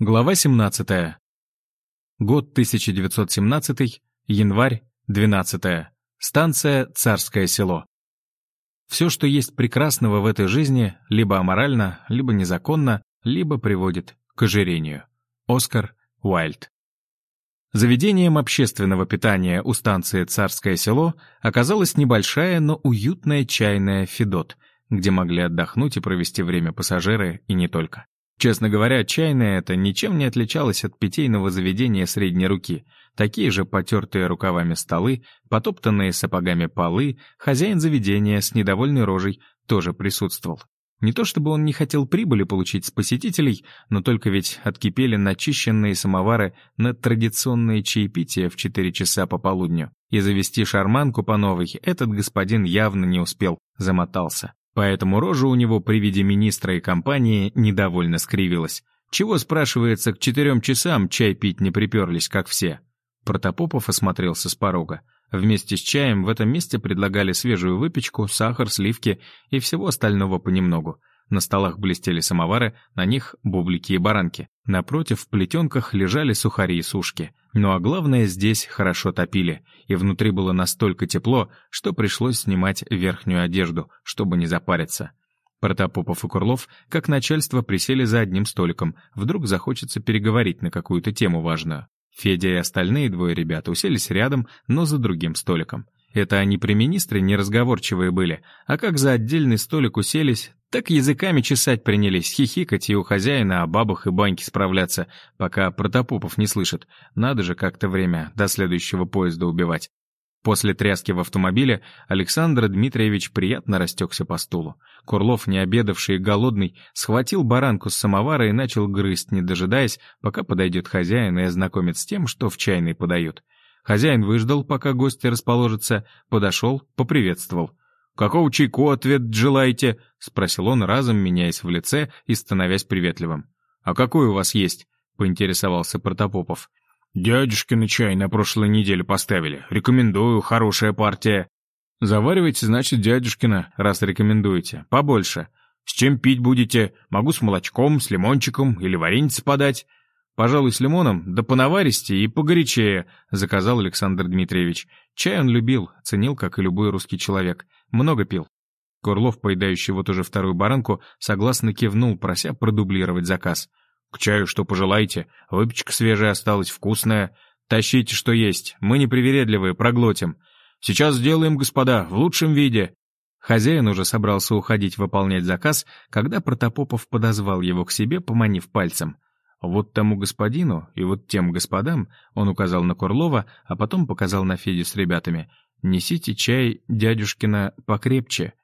Глава 17. Год 1917, январь, 12. Станция Царское село. Все, что есть прекрасного в этой жизни, либо аморально, либо незаконно, либо приводит к ожирению. Оскар Уайльд. Заведением общественного питания у станции Царское село оказалась небольшая, но уютная чайная «Федот», где могли отдохнуть и провести время пассажиры и не только. Честно говоря, чайная это ничем не отличалась от питейного заведения средней руки. Такие же потертые рукавами столы, потоптанные сапогами полы, хозяин заведения с недовольной рожей тоже присутствовал. Не то чтобы он не хотел прибыли получить с посетителей, но только ведь откипели начищенные самовары на традиционное чаепитие в 4 часа по полудню. И завести шарманку по новой этот господин явно не успел, замотался. Поэтому рожа у него при виде министра и компании недовольно скривилась. Чего, спрашивается, к четырем часам чай пить не приперлись, как все? Протопопов осмотрелся с порога. Вместе с чаем в этом месте предлагали свежую выпечку, сахар, сливки и всего остального понемногу. На столах блестели самовары, на них бублики и баранки. Напротив, в плетенках лежали сухари и сушки. Ну а главное, здесь хорошо топили, и внутри было настолько тепло, что пришлось снимать верхнюю одежду, чтобы не запариться. Протопопов и Курлов, как начальство, присели за одним столиком. Вдруг захочется переговорить на какую-то тему важную. Федя и остальные двое ребят уселись рядом, но за другим столиком. Это они при министре неразговорчивые были, а как за отдельный столик уселись, так языками чесать принялись, хихикать и у хозяина о бабах и баньке справляться, пока Протопопов не слышит. Надо же как-то время до следующего поезда убивать. После тряски в автомобиле Александр Дмитриевич приятно растекся по стулу. Курлов, не обедавший и голодный, схватил баранку с самовара и начал грызть, не дожидаясь, пока подойдет хозяин и ознакомит с тем, что в чайной подают. Хозяин выждал, пока гости расположатся, подошел, поприветствовал. «Какого чайку ответ желаете?» — спросил он, разом меняясь в лице и становясь приветливым. «А какой у вас есть?» — поинтересовался Протопопов. «Дядюшкины чай на прошлой неделе поставили. Рекомендую, хорошая партия». «Заваривайте, значит, дядюшкина, раз рекомендуете. Побольше. С чем пить будете? Могу с молочком, с лимончиком или вареница подать?» «Пожалуй, с лимоном, да понаваристее и погорячее», — заказал Александр Дмитриевич. Чай он любил, ценил, как и любой русский человек. Много пил. Курлов, поедающий вот уже вторую баранку, согласно кивнул, прося продублировать заказ. «К чаю что пожелаете? Выпечка свежая осталась, вкусная. Тащите, что есть. Мы непривередливые, проглотим. Сейчас сделаем, господа, в лучшем виде». Хозяин уже собрался уходить выполнять заказ, когда Протопопов подозвал его к себе, поманив пальцем — вот тому господину и вот тем господам он указал на Курлова, а потом показал на Феде с ребятами. «Несите чай, дядюшкина, покрепче».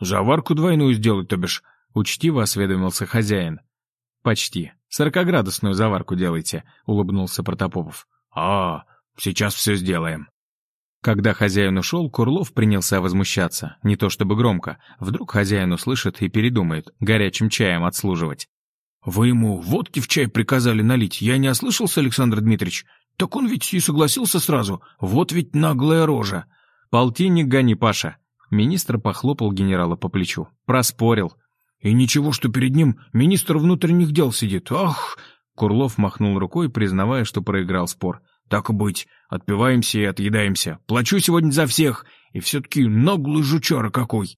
«Заварку двойную сделать, то бишь», — учтиво осведомился хозяин. «Почти. Сорокоградусную заварку делайте», — улыбнулся Протопопов. «А, сейчас все сделаем». Когда хозяин ушел, Курлов принялся возмущаться. Не то чтобы громко. Вдруг хозяин услышит и передумает горячим чаем отслуживать. «Вы ему водки в чай приказали налить, я не ослышался, Александр Дмитриевич? Так он ведь и согласился сразу, вот ведь наглая рожа». «Полтинник гони, Паша». Министр похлопал генерала по плечу. Проспорил. «И ничего, что перед ним министр внутренних дел сидит. Ах!» Курлов махнул рукой, признавая, что проиграл спор. «Так и быть, отпиваемся и отъедаемся. Плачу сегодня за всех, и все-таки наглый жучара какой!»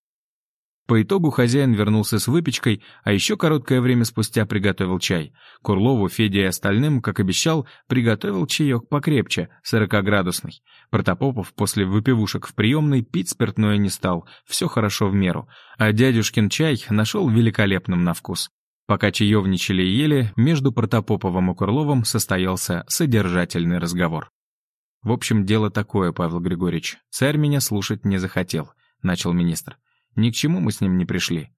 По итогу хозяин вернулся с выпечкой, а еще короткое время спустя приготовил чай. Курлову, Феде и остальным, как обещал, приготовил чаек покрепче, сорокоградусный. Протопопов после выпивушек в приемной пить спиртное не стал, все хорошо в меру. А дядюшкин чай нашел великолепным на вкус. Пока чаевничали и ели, между Протопоповым и Курловым состоялся содержательный разговор. «В общем, дело такое, Павел Григорьевич. Царь меня слушать не захотел», — начал министр. Ни к чему мы с ним не пришли.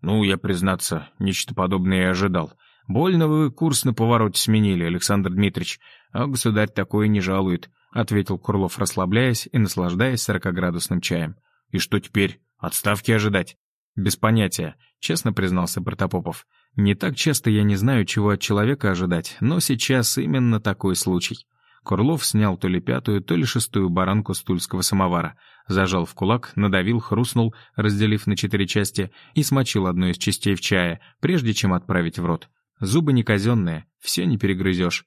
Ну, я, признаться, нечто подобное и ожидал. Больно вы курс на повороте сменили, Александр Дмитриевич, а государь такое не жалует, ответил Курлов, расслабляясь и наслаждаясь сорокоградусным чаем. И что теперь? Отставки ожидать? Без понятия, честно признался Протопопов. Не так часто я не знаю, чего от человека ожидать, но сейчас именно такой случай. Курлов снял то ли пятую, то ли шестую баранку стульского самовара, зажал в кулак, надавил, хрустнул, разделив на четыре части, и смочил одну из частей в чае, прежде чем отправить в рот. Зубы не казенные, все не перегрызешь.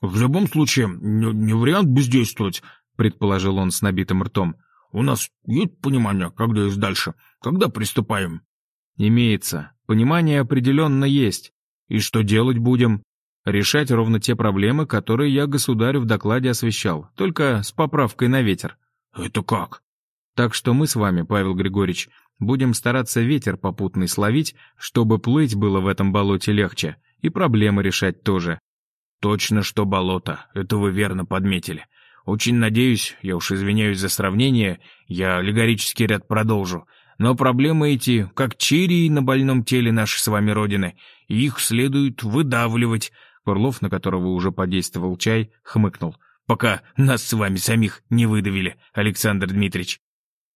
«В любом случае, не, не вариант бездействовать», — предположил он с набитым ртом. «У нас есть понимание, когда есть дальше? Когда приступаем?» «Имеется. Понимание определенно есть. И что делать будем? Решать ровно те проблемы, которые я государю в докладе освещал, только с поправкой на ветер». «Это как?» «Так что мы с вами, Павел Григорьевич, будем стараться ветер попутный словить, чтобы плыть было в этом болоте легче, и проблемы решать тоже. Точно, что болото. Это вы верно подметили. Очень надеюсь, я уж извиняюсь за сравнение, я аллегорический ряд продолжу. Но проблемы эти, как чирии на больном теле нашей с вами Родины, их следует выдавливать. Курлов, на которого уже подействовал чай, хмыкнул. Пока нас с вами самих не выдавили, Александр Дмитриевич.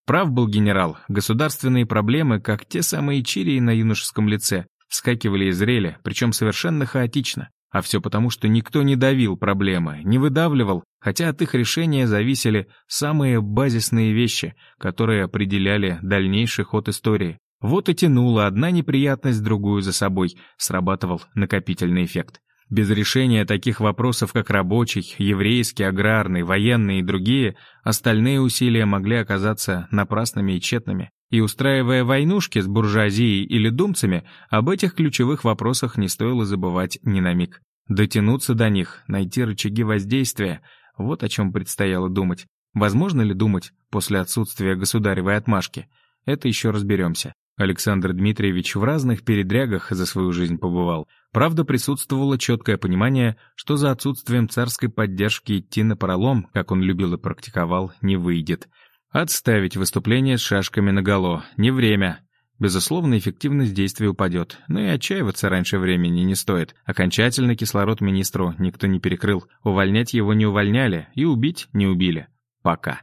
Прав был генерал. Государственные проблемы, как те самые чирии на юношеском лице, вскакивали и зрели, причем совершенно хаотично. А все потому, что никто не давил проблемы, не выдавливал, хотя от их решения зависели самые базисные вещи, которые определяли дальнейший ход истории. Вот и тянула одна неприятность другую за собой, срабатывал накопительный эффект. Без решения таких вопросов, как рабочий, еврейский, аграрный, военный и другие, остальные усилия могли оказаться напрасными и тщетными. И устраивая войнушки с буржуазией или думцами, об этих ключевых вопросах не стоило забывать ни на миг. Дотянуться до них, найти рычаги воздействия — вот о чем предстояло думать. Возможно ли думать после отсутствия государевой отмашки? Это еще разберемся. Александр Дмитриевич в разных передрягах за свою жизнь побывал. Правда, присутствовало четкое понимание, что за отсутствием царской поддержки идти на пролом, как он любил и практиковал, не выйдет. Отставить выступление с шашками наголо. Не время. Безусловно, эффективность действия упадет, но и отчаиваться раньше времени не стоит. Окончательно кислород министру никто не перекрыл, увольнять его не увольняли и убить не убили. Пока.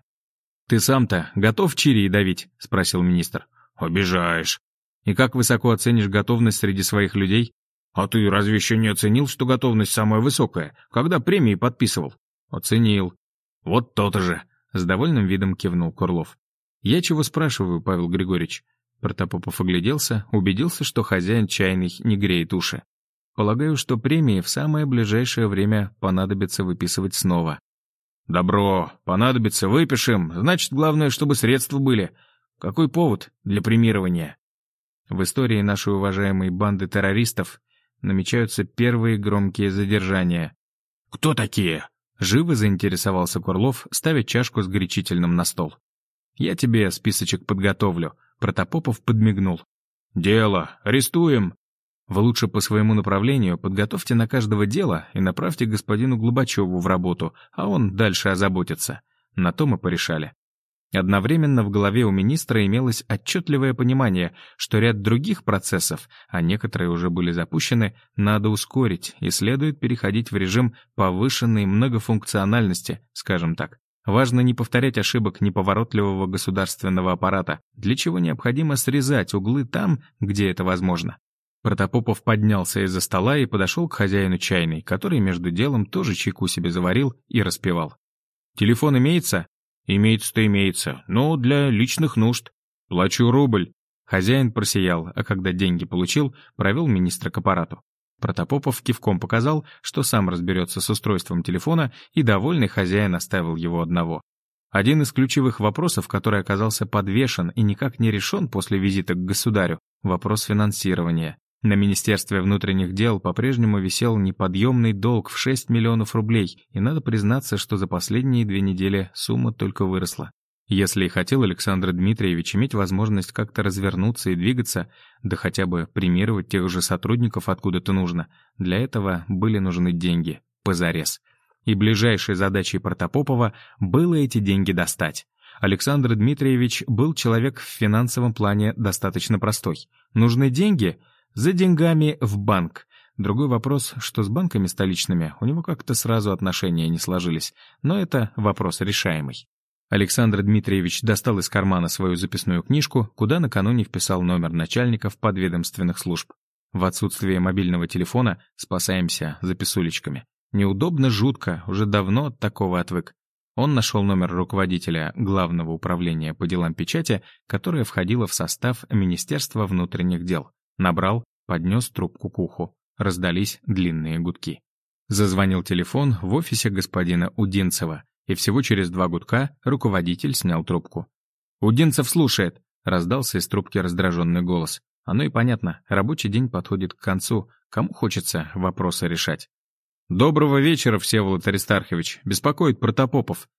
«Ты сам-то готов Чирии давить?» — спросил министр. «Обижаешь». «И как высоко оценишь готовность среди своих людей?» «А ты разве еще не оценил, что готовность самая высокая, когда премии подписывал?» «Оценил». «Вот то-то же», с довольным видом кивнул Курлов. «Я чего спрашиваю, Павел Григорьевич?» Протопопов огляделся, убедился, что хозяин чайный не греет уши. «Полагаю, что премии в самое ближайшее время понадобится выписывать снова». «Добро, понадобится, выпишем. Значит, главное, чтобы средства были. Какой повод для премирования?» В истории нашей уважаемой банды террористов намечаются первые громкие задержания. «Кто такие?» Живо заинтересовался Курлов, ставя чашку с горячительным на стол. «Я тебе списочек подготовлю», — Протопопов подмигнул. «Дело. Арестуем». «Вы лучше по своему направлению подготовьте на каждого дела и направьте господину Глубачеву в работу, а он дальше озаботится». На то мы порешали. Одновременно в голове у министра имелось отчетливое понимание, что ряд других процессов, а некоторые уже были запущены, надо ускорить и следует переходить в режим повышенной многофункциональности, скажем так. Важно не повторять ошибок неповоротливого государственного аппарата, для чего необходимо срезать углы там, где это возможно. Протопопов поднялся из-за стола и подошел к хозяину чайной, который между делом тоже чайку себе заварил и распевал. «Телефон имеется?» «Имеется-то имеется, но для личных нужд. Плачу рубль». Хозяин просиял, а когда деньги получил, провел министра к аппарату. Протопопов кивком показал, что сам разберется с устройством телефона, и довольный хозяин оставил его одного. Один из ключевых вопросов, который оказался подвешен и никак не решен после визита к государю — вопрос финансирования. На Министерстве внутренних дел по-прежнему висел неподъемный долг в 6 миллионов рублей, и надо признаться, что за последние две недели сумма только выросла. Если и хотел Александр Дмитриевич иметь возможность как-то развернуться и двигаться, да хотя бы премировать тех же сотрудников откуда-то нужно, для этого были нужны деньги, позарез. И ближайшей задачей Протопопова было эти деньги достать. Александр Дмитриевич был человек в финансовом плане достаточно простой. Нужны деньги — за деньгами в банк. Другой вопрос, что с банками столичными у него как-то сразу отношения не сложились, но это вопрос решаемый. Александр Дмитриевич достал из кармана свою записную книжку, куда накануне вписал номер начальников подведомственных служб. В отсутствие мобильного телефона спасаемся записулечками. Неудобно, жутко, уже давно от такого отвык. Он нашел номер руководителя Главного управления по делам печати, которое входило в состав Министерства внутренних дел. Набрал, поднес трубку к уху. раздались длинные гудки. Зазвонил телефон в офисе господина Удинцева, и всего через два гудка руководитель снял трубку. «Удинцев слушает», — раздался из трубки раздраженный голос. Оно и понятно, рабочий день подходит к концу, кому хочется вопросы решать. «Доброго вечера, Всеволод Аристархович. Беспокоит Протопопов».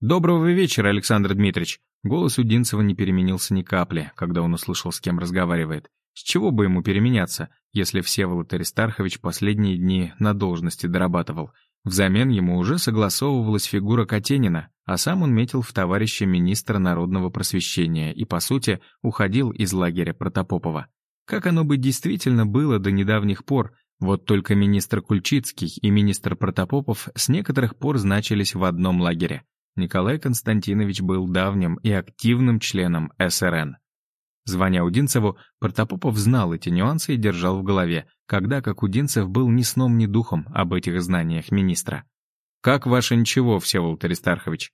«Доброго вечера, Александр Дмитриевич». Голос Удинцева не переменился ни капли, когда он услышал, с кем разговаривает. С чего бы ему переменяться, если Всеволод Аристархович последние дни на должности дорабатывал? Взамен ему уже согласовывалась фигура Катенина, а сам он метил в товарища министра народного просвещения и, по сути, уходил из лагеря Протопопова. Как оно бы действительно было до недавних пор, вот только министр Кульчицкий и министр Протопопов с некоторых пор значились в одном лагере. Николай Константинович был давним и активным членом СРН. Звоня Удинцеву, Протопопов знал эти нюансы и держал в голове, когда как Удинцев был ни сном, ни духом об этих знаниях министра. «Как ваше ничего, Всеволод Аристархович?»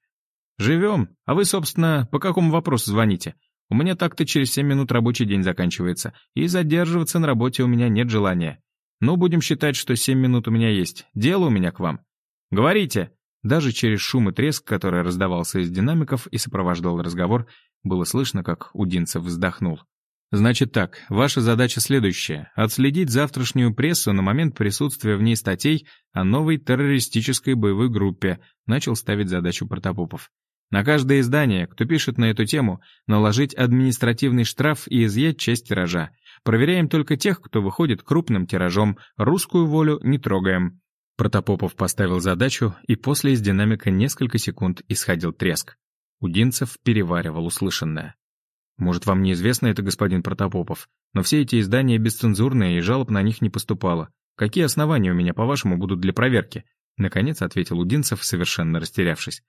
«Живем. А вы, собственно, по какому вопросу звоните? У меня так-то через семь минут рабочий день заканчивается, и задерживаться на работе у меня нет желания. Ну, будем считать, что семь минут у меня есть. Дело у меня к вам. Говорите!» Даже через шум и треск, который раздавался из динамиков и сопровождал разговор, было слышно, как Удинцев вздохнул. «Значит так, ваша задача следующая — отследить завтрашнюю прессу на момент присутствия в ней статей о новой террористической боевой группе», начал ставить задачу Протопопов. «На каждое издание, кто пишет на эту тему, наложить административный штраф и изъять часть тиража. Проверяем только тех, кто выходит крупным тиражом, русскую волю не трогаем». Протопопов поставил задачу, и после из динамика несколько секунд исходил треск. Удинцев переваривал услышанное. «Может, вам неизвестно это, господин Протопопов, но все эти издания бесцензурные, и жалоб на них не поступало. Какие основания у меня, по-вашему, будут для проверки?» Наконец ответил Удинцев, совершенно растерявшись.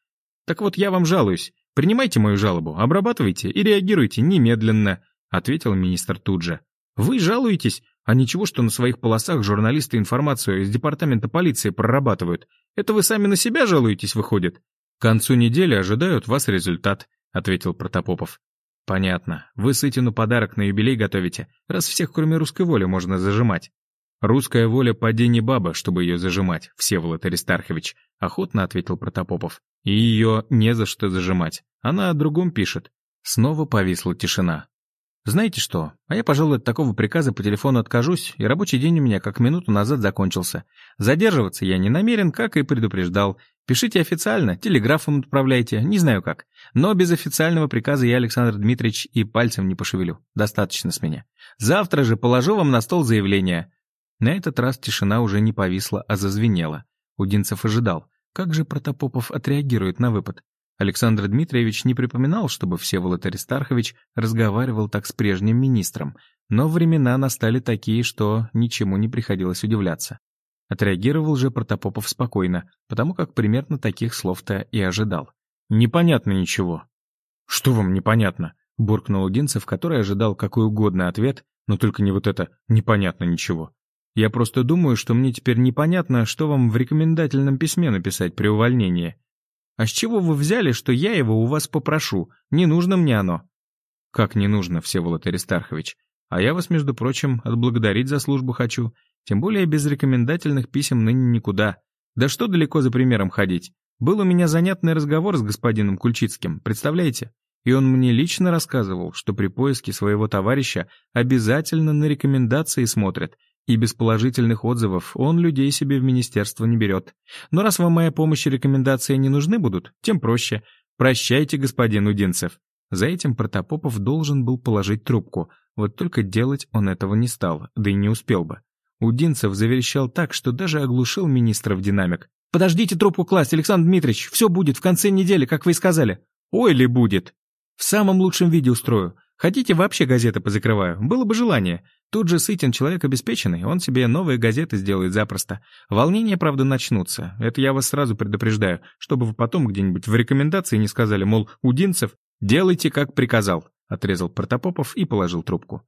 «Так вот, я вам жалуюсь. Принимайте мою жалобу, обрабатывайте и реагируйте немедленно», ответил министр тут же. «Вы жалуетесь? А ничего, что на своих полосах журналисты информацию из департамента полиции прорабатывают. Это вы сами на себя жалуетесь, выходит?» «К концу недели ожидают вас результат», — ответил Протопопов. «Понятно. Вы Сытину подарок на юбилей готовите, раз всех, кроме русской воли, можно зажимать». «Русская воля поди не баба, чтобы ее зажимать, Всеволод Аристархович», — охотно ответил Протопопов. «И ее не за что зажимать. Она о другом пишет». Снова повисла тишина. «Знаете что? А я, пожалуй, от такого приказа по телефону откажусь, и рабочий день у меня как минуту назад закончился. Задерживаться я не намерен, как и предупреждал. Пишите официально, телеграфом отправляйте, не знаю как. Но без официального приказа я, Александр Дмитриевич, и пальцем не пошевелю. Достаточно с меня. Завтра же положу вам на стол заявление». На этот раз тишина уже не повисла, а зазвенела. Удинцев ожидал. Как же Протопопов отреагирует на выпад? Александр Дмитриевич не припоминал, чтобы Всеволод Аристархович разговаривал так с прежним министром, но времена настали такие, что ничему не приходилось удивляться. Отреагировал же Протопопов спокойно, потому как примерно таких слов-то и ожидал. «Непонятно ничего». «Что вам непонятно?» — буркнул Удинцев, который ожидал какой угодно ответ, но только не вот это «непонятно ничего». «Я просто думаю, что мне теперь непонятно, что вам в рекомендательном письме написать при увольнении. А с чего вы взяли, что я его у вас попрошу? Не нужно мне оно». «Как не нужно, Всеволод Аристархович? А я вас, между прочим, отблагодарить за службу хочу. Тем более без рекомендательных писем ныне никуда. Да что далеко за примером ходить. Был у меня занятный разговор с господином Кульчицким, представляете? И он мне лично рассказывал, что при поиске своего товарища обязательно на рекомендации смотрят, и без положительных отзывов он людей себе в министерство не берет. Но раз вам моя помощь и рекомендации не нужны будут, тем проще. Прощайте, господин Удинцев. За этим Протопопов должен был положить трубку, вот только делать он этого не стал, да и не успел бы. Удинцев заверещал так, что даже оглушил министра в динамик. «Подождите трубку класть, Александр Дмитриевич, все будет в конце недели, как вы и сказали». «Ой ли будет?» «В самом лучшем виде устрою. Хотите, вообще газеты позакрываю? Было бы желание. Тут же Сытин человек обеспеченный, он себе новые газеты сделает запросто. Волнения, правда, начнутся. Это я вас сразу предупреждаю, чтобы вы потом где-нибудь в рекомендации не сказали, мол, Удинцев, делайте, как приказал», — отрезал Протопопов и положил трубку.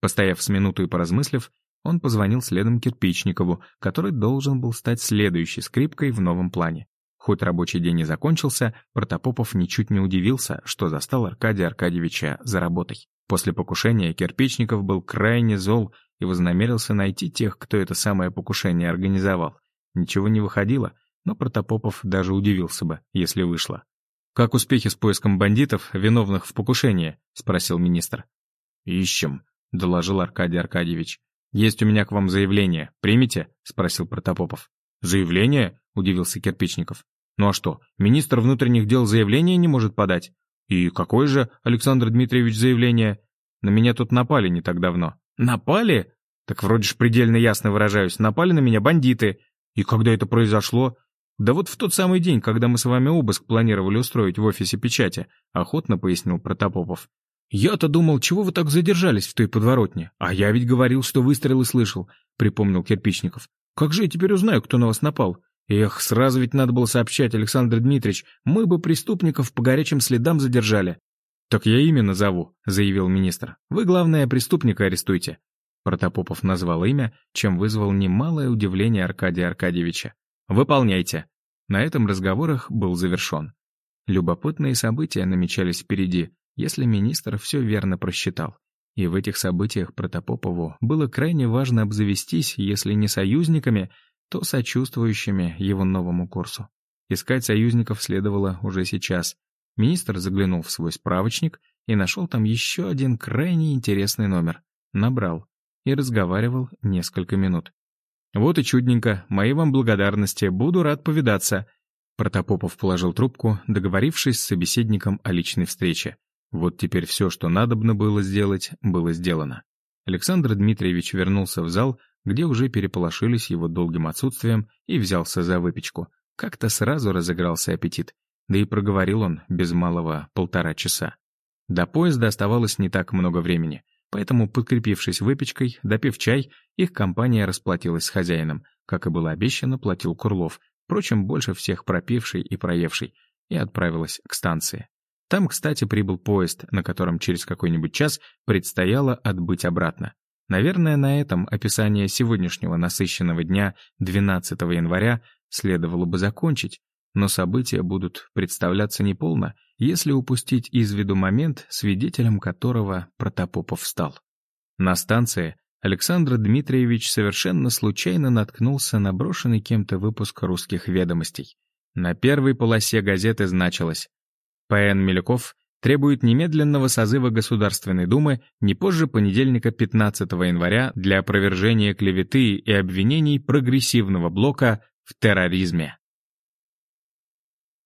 Постояв с минуту и поразмыслив, он позвонил следом Кирпичникову, который должен был стать следующей скрипкой в новом плане. Хоть рабочий день и закончился, Протопопов ничуть не удивился, что застал Аркадия Аркадьевича за работой. После покушения Кирпичников был крайне зол и вознамерился найти тех, кто это самое покушение организовал. Ничего не выходило, но Протопопов даже удивился бы, если вышло. «Как успехи с поиском бандитов, виновных в покушении?» — спросил министр. «Ищем», — доложил Аркадий Аркадьевич. «Есть у меня к вам заявление. Примите?» — спросил Протопопов. «Заявление?» — удивился Кирпичников. «Ну а что, министр внутренних дел заявление не может подать?» «И какое же, Александр Дмитриевич, заявление?» «На меня тут напали не так давно». «Напали?» «Так вроде ж предельно ясно выражаюсь. Напали на меня бандиты. И когда это произошло?» «Да вот в тот самый день, когда мы с вами обыск планировали устроить в офисе печати», охотно пояснил Протопопов. «Я-то думал, чего вы так задержались в той подворотне? А я ведь говорил, что выстрелы слышал», — припомнил Кирпичников. «Как же я теперь узнаю, кто на вас напал? Эх, сразу ведь надо было сообщать, Александр Дмитриевич, мы бы преступников по горячим следам задержали». «Так я имя назову», — заявил министр. «Вы, главное, преступника арестуйте». Протопопов назвал имя, чем вызвал немалое удивление Аркадия Аркадьевича. «Выполняйте». На этом разговорах был завершен. Любопытные события намечались впереди, если министр все верно просчитал. И в этих событиях Протопопову было крайне важно обзавестись, если не союзниками, то сочувствующими его новому курсу. Искать союзников следовало уже сейчас. Министр заглянул в свой справочник и нашел там еще один крайне интересный номер. Набрал. И разговаривал несколько минут. «Вот и чудненько. Мои вам благодарности. Буду рад повидаться». Протопопов положил трубку, договорившись с собеседником о личной встрече. Вот теперь все, что надобно было сделать, было сделано. Александр Дмитриевич вернулся в зал, где уже переполошились его долгим отсутствием, и взялся за выпечку. Как-то сразу разыгрался аппетит. Да и проговорил он без малого полтора часа. До поезда оставалось не так много времени. Поэтому, подкрепившись выпечкой, допив чай, их компания расплатилась с хозяином. Как и было обещано, платил Курлов, впрочем, больше всех пропивший и проевший, и отправилась к станции. Там, кстати, прибыл поезд, на котором через какой-нибудь час предстояло отбыть обратно. Наверное, на этом описание сегодняшнего насыщенного дня 12 января следовало бы закончить, но события будут представляться неполно, если упустить из виду момент, свидетелем которого Протопопов стал. На станции Александр Дмитриевич совершенно случайно наткнулся на брошенный кем-то выпуск русских ведомостей. На первой полосе газеты значилось «П.Н. Милюков требует немедленного созыва Государственной Думы не позже понедельника 15 января для опровержения клеветы и обвинений прогрессивного блока в терроризме».